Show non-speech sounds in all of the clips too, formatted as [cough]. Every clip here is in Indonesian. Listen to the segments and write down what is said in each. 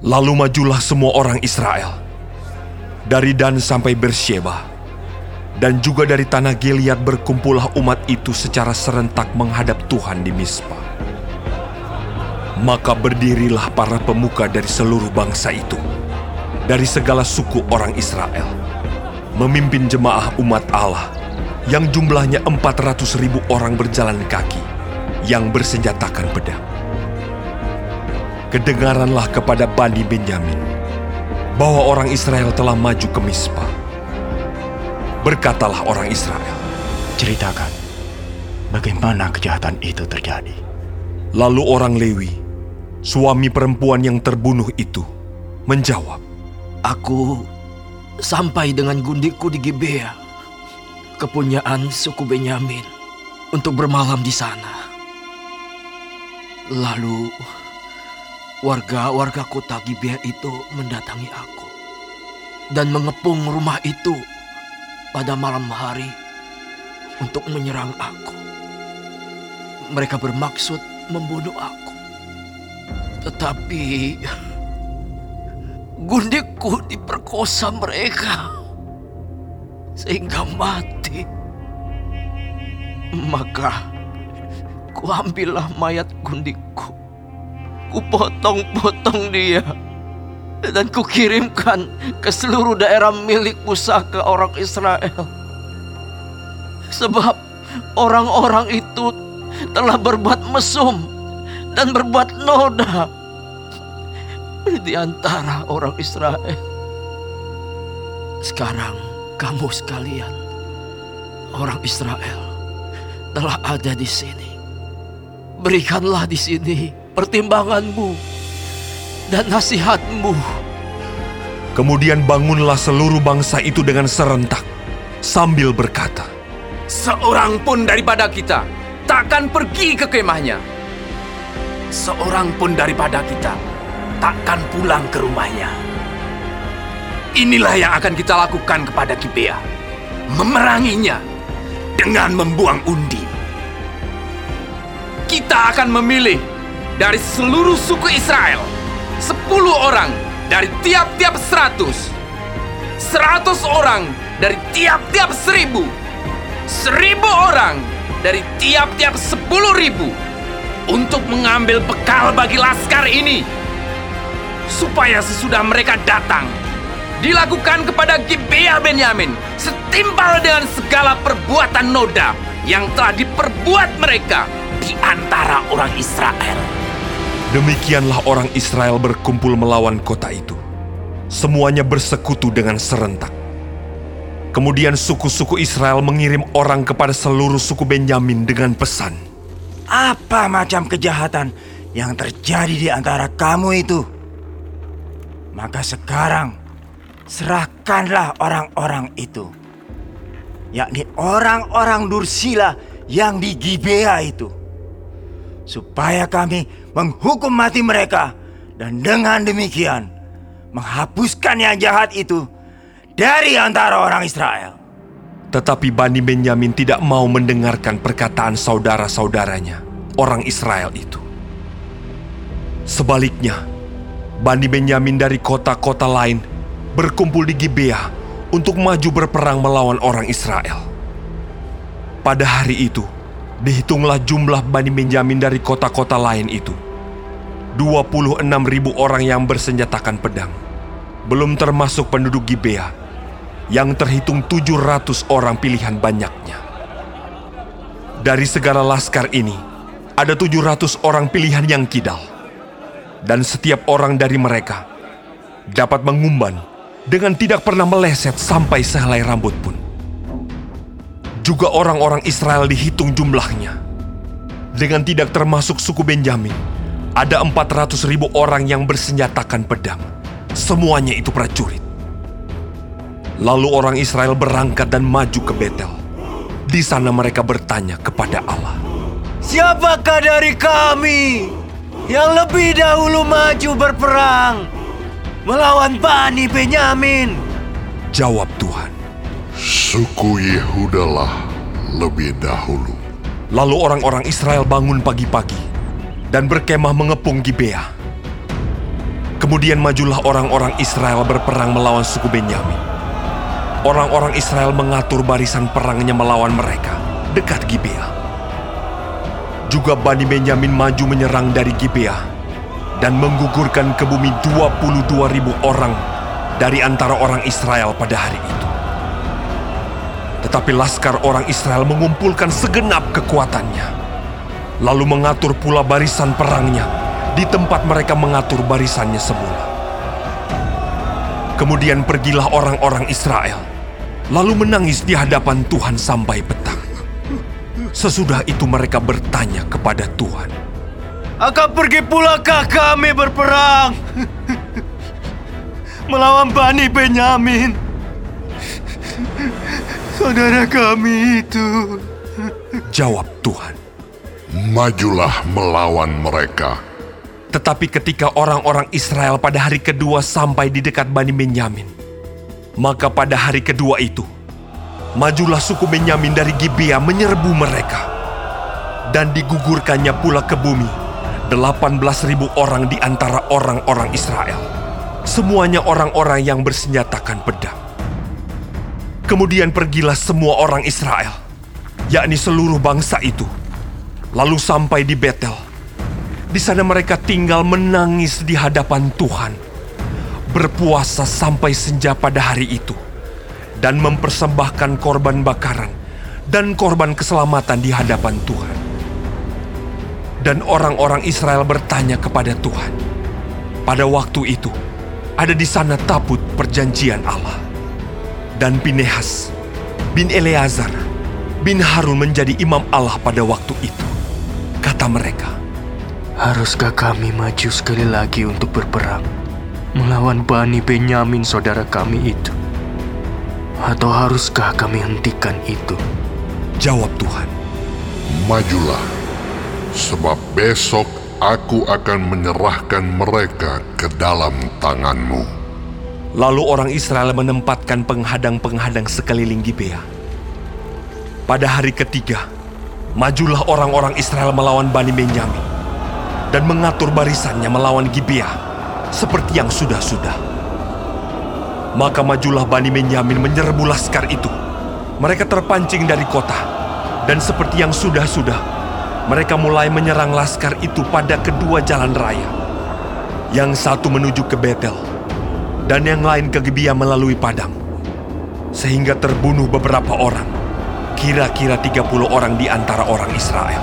Lalu majulah semua orang Israel, dari Dan sampai Bersheba, dan juga dari tanah Gilead berkumpullah umat itu secara serentak menghadap Tuhan di Mispa. Maka berdirilah para pemuka dari seluruh bangsa itu, dari segala suku orang Israel, memimpin jemaah umat Allah yang jumlahnya 400 ribu orang berjalan kaki, yang bersenjatakan pedang. Kedengaranlah kepada Bani Benyamin bahwa orang Israel telah maju ke Mispa. Berkatalah orang Israel, Ceritakan, bagaimana kejahatan itu terjadi? Lalu orang Lewi, suami perempuan yang terbunuh itu, menjawab, Aku sampai dengan gundikku di Gibea, kepunyaan suku Benyamin, untuk bermalam di sana. Lalu warga-warga kota Gibea itu mendatangi aku dan mengepung rumah itu pada malam hari untuk menyerang aku. Mereka bermaksud membunuh aku. Tetapi gundikku diperkosa mereka sehingga mati. Maka kuambillah mayat gundikku, kupotong-potong dia dan kukirimkan ke seluruh daerah milik pusaka orang Israel. Sebab orang-orang itu telah berbuat mesum dan berbuat noda di antara orang Israel. Sekarang kamu sekalian, orang Israel, telah ada di sini. Berikanlah di sini pertimbanganmu dan nasihatmu. Kemudian bangunlah seluruh bangsa itu dengan serentak, sambil berkata, Seorang pun daripada kita takkan pergi ke kemahnya. Seorang pun daripada kita takkan pulang ke rumahnya. Inilah yang akan kita lakukan kepada Gibea. Memeranginya dengan membuang undi. Kita akan memilih dari seluruh suku Israel sepuluh orang dari tiap-tiap seratus. Seratus orang dari tiap-tiap seribu. Seribu orang dari tiap-tiap sepuluh ribu. Untuk mengambil bekal bagi laskar ini. Supaya sesudah mereka datang, dilakukan kepada Gibea Benyamin setimpal dengan segala perbuatan noda yang telah diperbuat mereka di antara orang Israel. Demikianlah orang Israel berkumpul melawan kota itu. Semuanya bersekutu dengan serentak. Kemudian suku-suku Israel mengirim orang kepada seluruh suku Benyamin dengan pesan. Apa macam kejahatan yang terjadi di antara kamu itu? Maka sekarang serahkanlah orang-orang itu, yakni orang-orang Dursila yang di Gibea itu, supaya kami menghukum mati mereka dan dengan demikian menghapuskan yang jahat itu dari antara orang Israel. Tetapi Bani Benyamin tidak mau mendengarkan perkataan saudara-saudaranya, orang Israel itu. Sebaliknya, Bani Benyamin dari kota-kota lain berkumpul di Gibea untuk maju berperang melawan orang Israel. Pada hari itu, dihitunglah jumlah Bani Benyamin dari kota-kota lain itu. 26 ribu orang yang bersenjatakan pedang. Belum termasuk penduduk Gibea yang terhitung 700 orang pilihan banyaknya. Dari segala laskar ini, ada 700 orang pilihan yang kidal. Dan setiap orang dari mereka dapat mengumban dengan tidak pernah meleset sampai sehelai rambut pun. Juga orang-orang Israel dihitung jumlahnya. Dengan tidak termasuk suku Benjamin, ada 400 ribu orang yang bersenjatakan pedang. Semuanya itu prajurit. Lalu orang Israel berangkat dan maju ke Betel. Di sana mereka bertanya kepada Allah. Siapakah dari kami yang lebih dahulu maju berperang melawan Bani Benyamin? Jawab Tuhan. Suku Yehuda lah lebih dahulu. Lalu orang-orang Israel bangun pagi-pagi dan berkemah mengepung Gibea. Kemudian majulah orang-orang Israel berperang melawan suku Benyamin. Orang-orang Israel mengatur barisan perangnya melawan mereka dekat Gibea. Juga Bani Benyamin maju menyerang dari Gibea dan menggugurkan ke bumi 22 ribu orang dari antara orang Israel pada hari itu. Tetapi laskar orang Israel mengumpulkan segenap kekuatannya, lalu mengatur pula barisan perangnya di tempat mereka mengatur barisannya semula. Kemudian pergilah orang-orang Israel, lalu menangis di hadapan Tuhan sampai petang. Sesudah itu mereka bertanya kepada Tuhan, Akan pergi pulakah kami berperang? [laughs] Melawan Bani Benyamin. Saudara kami itu. Jawab Tuhan. Majulah melawan mereka. Tetapi ketika orang-orang Israel pada hari kedua sampai di dekat Bani Benyamin, maka pada hari kedua itu, majulah suku Benyamin dari Gibea menyerbu mereka. Dan digugurkannya pula ke bumi 18.000 orang di antara orang-orang Israel. Semuanya orang-orang yang bersenjatakan pedang. Kemudian pergilah semua orang Israel, yakni seluruh bangsa itu, lalu sampai di Betel. Di sana mereka tinggal menangis di hadapan Tuhan, berpuasa sampai senja pada hari itu, dan mempersembahkan korban bakaran dan korban keselamatan di hadapan Tuhan. Dan orang-orang Israel bertanya kepada Tuhan. Pada waktu itu, ada di sana tabut perjanjian Allah. Dan Pinehas bin Eleazar bin Harun menjadi imam Allah pada waktu itu. Kata mereka, Haruskah kami maju sekali lagi untuk berperang melawan Bani Benyamin saudara kami itu? Atau haruskah kami hentikan itu? jawab Tuhan, Majulah, sebab besok aku akan menyerahkan mereka ke dalam tanganmu. Lalu orang Israel menempatkan penghadang-penghadang sekeliling Gibea. Pada hari ketiga, majulah orang-orang Israel melawan Bani Benyamin dan mengatur barisannya melawan Gibea seperti yang sudah-sudah. Maka majulah Bani Benyamin menyerbu laskar itu. Mereka terpancing dari kota dan seperti yang sudah-sudah, mereka mulai menyerang laskar itu pada kedua jalan raya. Yang satu menuju ke Betel, dan yang lain ke Gibea melalui padang. Sehingga terbunuh beberapa orang, kira-kira 30 orang di antara orang Israel.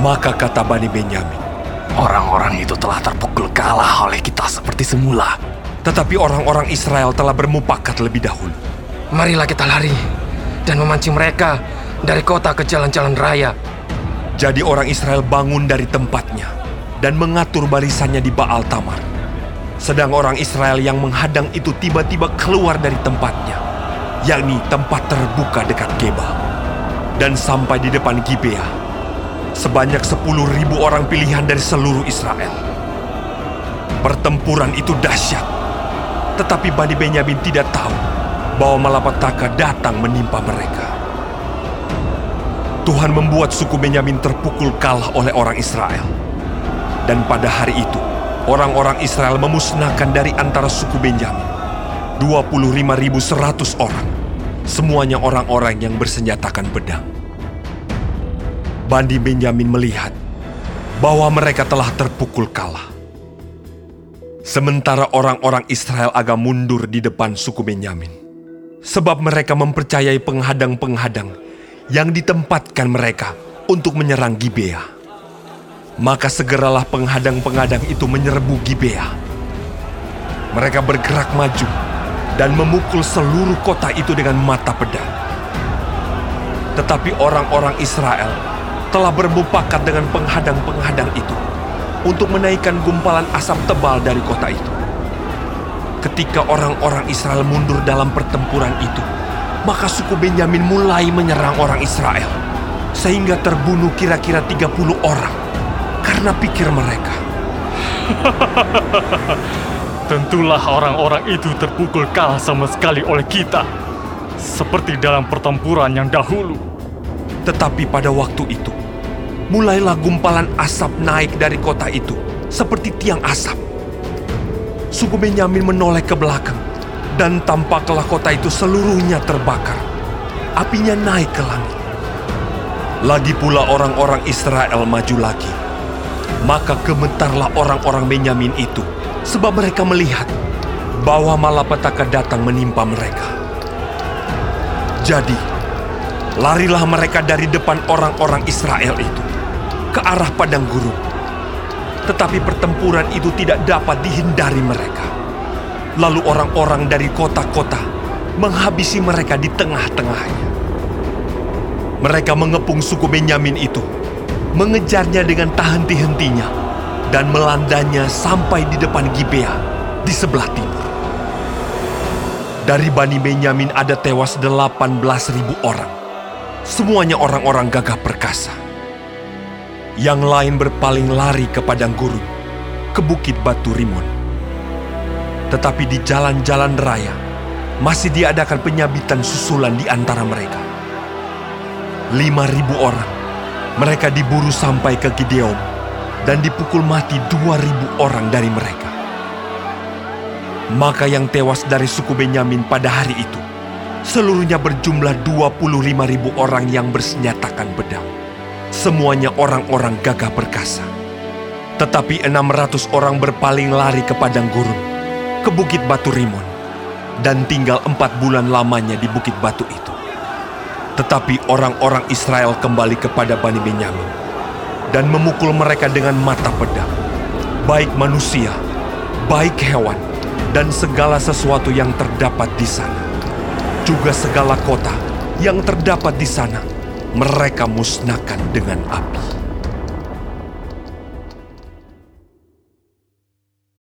Maka kata Bani Benyamin, Orang-orang itu telah terpukul kalah oleh kita seperti semula. tetapi orang-orang Israel telah bermupakat lebih dahulu. Marilah kita lari dan memancing mereka dari kota ke jalan-jalan raya. Jadi orang Israel bangun dari tempatnya dan mengatur barisannya di Baal Tamar. Sedang orang Israel yang menghadang itu tiba-tiba keluar dari tempatnya, yakni tempat terbuka dekat Geba. Dan sampai di depan Gibea, sebanyak 10 ribu orang pilihan dari seluruh Israel. Pertempuran itu dahsyat, tetapi Bani Benyamin tidak tahu bahwa malapetaka datang menimpa mereka. Tuhan membuat suku Benyamin terpukul kalah oleh orang Israel. Dan pada hari itu, orang-orang Israel memusnahkan dari antara suku Benyamin 25.100 orang. Semuanya orang-orang yang bersenjatakan pedang. Bandi Benyamin melihat bahwa mereka telah terpukul kalah. Sementara orang-orang Israel agak mundur di depan suku Benyamin. Sebab mereka mempercayai penghadang-penghadang yang ditempatkan mereka untuk menyerang Gibea. Maka segeralah penghadang-penghadang itu menyerbu Gibea. Mereka bergerak maju dan memukul seluruh kota itu dengan mata pedang. Tetapi orang-orang Israel telah bermupakat dengan penghadang-penghadang itu untuk menaikkan gumpalan asap tebal dari kota itu. Ketika orang-orang Israel mundur dalam pertempuran itu, maka suku Benyamin mulai menyerang orang Israel. Sehingga terbunuh kira-kira 30 orang karena pikir mereka. [laughs] Tentulah orang-orang itu terpukul kalah sama sekali oleh kita. Seperti dalam pertempuran yang dahulu. Tetapi pada waktu itu, mulailah gumpalan asap naik dari kota itu seperti tiang asap. suku Benyamin menoleh ke belakang, dan tampaklah kota itu seluruhnya terbakar. Apinya naik ke langit. Lagi pula orang-orang Israel maju lagi. Maka gemetarlah orang-orang Benyamin itu, sebab mereka melihat bahwa malapetaka datang menimpa mereka. Jadi, larilah mereka dari depan orang-orang Israel itu ke arah padang gurun. Tetapi pertempuran itu tidak dapat dihindari mereka. Lalu orang-orang dari kota-kota menghabisi mereka di tengah-tengahnya. Mereka mengepung suku Benyamin itu, mengejarnya dengan tak henti-hentinya, dan melandanya sampai di depan Gibea di sebelah timur. Dari Bani Benyamin ada tewas 18.000 orang. Semuanya orang-orang gagah perkasa. Yang lain berpaling lari ke padang gurun, ke bukit batu Rimon. Tetapi di jalan-jalan raya, masih diadakan penyabitan susulan di antara mereka. 5.000 orang. Mereka diburu sampai ke Gideon dan dipukul mati 2.000 orang dari mereka. Maka yang tewas dari suku Benyamin pada hari itu, seluruhnya berjumlah 25 ribu orang yang bersenjatakan pedang. Semuanya orang-orang gagah perkasa. Tetapi 600 orang berpaling lari ke padang gurun, ke bukit batu Rimon, dan tinggal empat bulan lamanya di bukit batu itu. Tetapi orang-orang Israel kembali kepada Bani Benyamin, dan memukul mereka dengan mata pedang, baik manusia, baik hewan, dan segala sesuatu yang terdapat di sana. Juga segala kota yang terdapat di sana, mereka musnahkan dengan api.